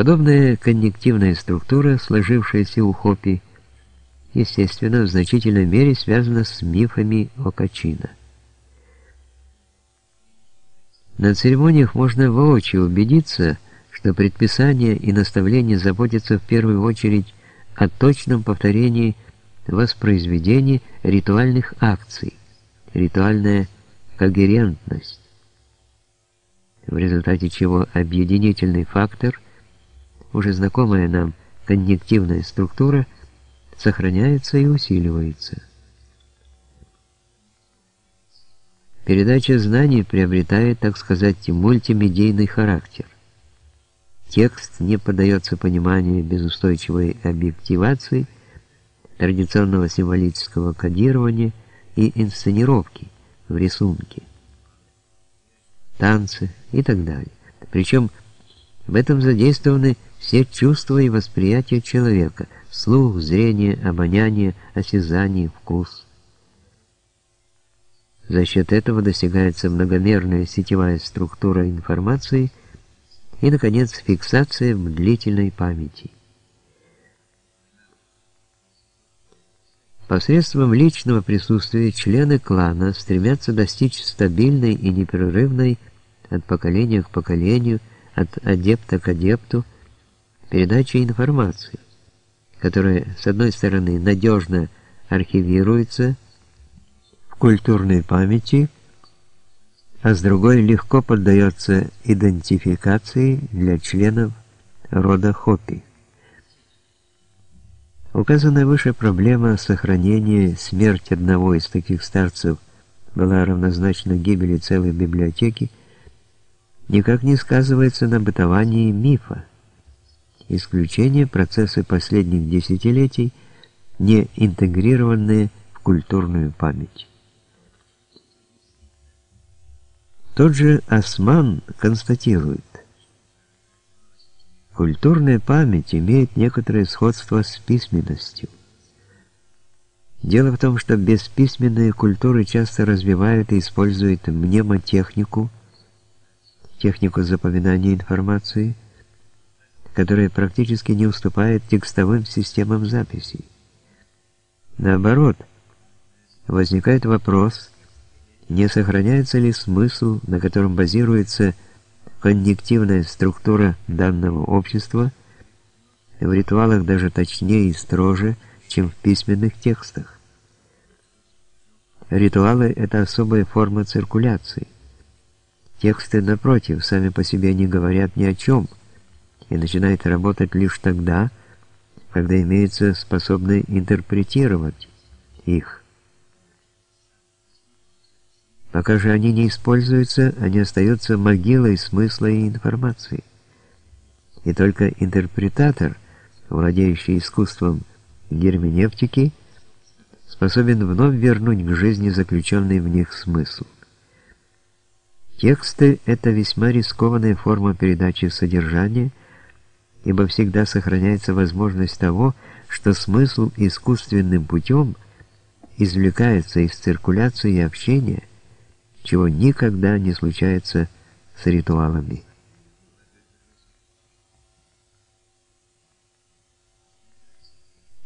Подобная коннективная структура, сложившаяся у Хопи, естественно, в значительной мере связана с мифами Окачина. На церемониях можно воочию убедиться, что предписания и наставления заботятся в первую очередь о точном повторении воспроизведении ритуальных акций, ритуальная когерентность, в результате чего объединительный фактор, уже знакомая нам коннективная структура, сохраняется и усиливается. Передача знаний приобретает, так сказать, мультимедийный характер. Текст не поддается пониманию без устойчивой объективации, традиционного символического кодирования и инсценировки в рисунке, танцы и так далее. Причем в этом задействованы все чувства и восприятия человека – слух, зрение, обоняние, осязание, вкус – за счет этого достигается многомерная сетевая структура информации и, наконец, фиксация в длительной памяти. Посредством личного присутствия члены клана стремятся достичь стабильной и непрерывной от поколения к поколению, от адепта к адепту передачи информации, которая, с одной стороны, надежно архивируется, культурной памяти, а с другой легко поддается идентификации для членов рода Хопи. Указанная выше проблема сохранения смерти одного из таких старцев была равнозначна гибели целой библиотеки, никак не сказывается на бытовании мифа. Исключение процессы последних десятилетий, не интегрированные в культурную память. Тот же Осман констатирует, культурная память имеет некоторое сходство с письменностью. Дело в том, что бесписьменные культуры часто развивают и используют мнемотехнику, технику запоминания информации, которая практически не уступает текстовым системам записей. Наоборот, возникает вопрос, не сохраняется ли смысл, на котором базируется коннективная структура данного общества, в ритуалах даже точнее и строже, чем в письменных текстах. Ритуалы – это особая форма циркуляции. Тексты, напротив, сами по себе не говорят ни о чем и начинают работать лишь тогда, когда имеются способные интерпретировать их. Пока же они не используются, они остаются могилой смысла и информации. И только интерпретатор, владеющий искусством герменевтики, способен вновь вернуть к жизни заключенный в них смысл. Тексты — это весьма рискованная форма передачи содержания, ибо всегда сохраняется возможность того, что смысл искусственным путем извлекается из циркуляции и общения, чего никогда не случается с ритуалами.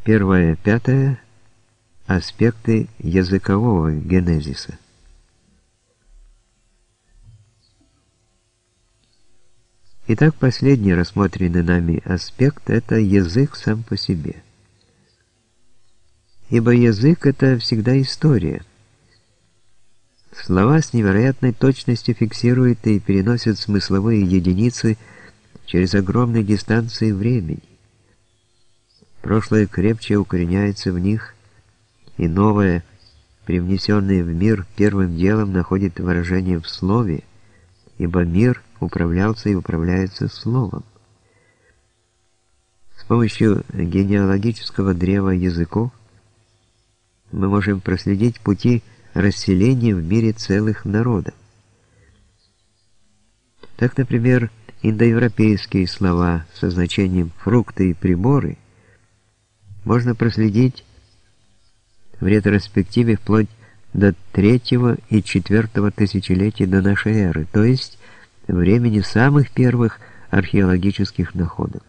Первое, пятое – аспекты языкового генезиса. Итак, последний рассмотренный нами аспект – это язык сам по себе. Ибо язык – это всегда история – Слова с невероятной точностью фиксируют и переносят смысловые единицы через огромные дистанции времени. Прошлое крепче укореняется в них, и новое, привнесенное в мир, первым делом находит выражение в слове, ибо мир управлялся и управляется словом. С помощью генеалогического древа языков мы можем проследить пути расселение в мире целых народов. Так, например, индоевропейские слова со значением «фрукты» и «приборы» можно проследить в ретроспективе вплоть до третьего и четвертого тысячелетия до нашей эры, то есть времени самых первых археологических находок.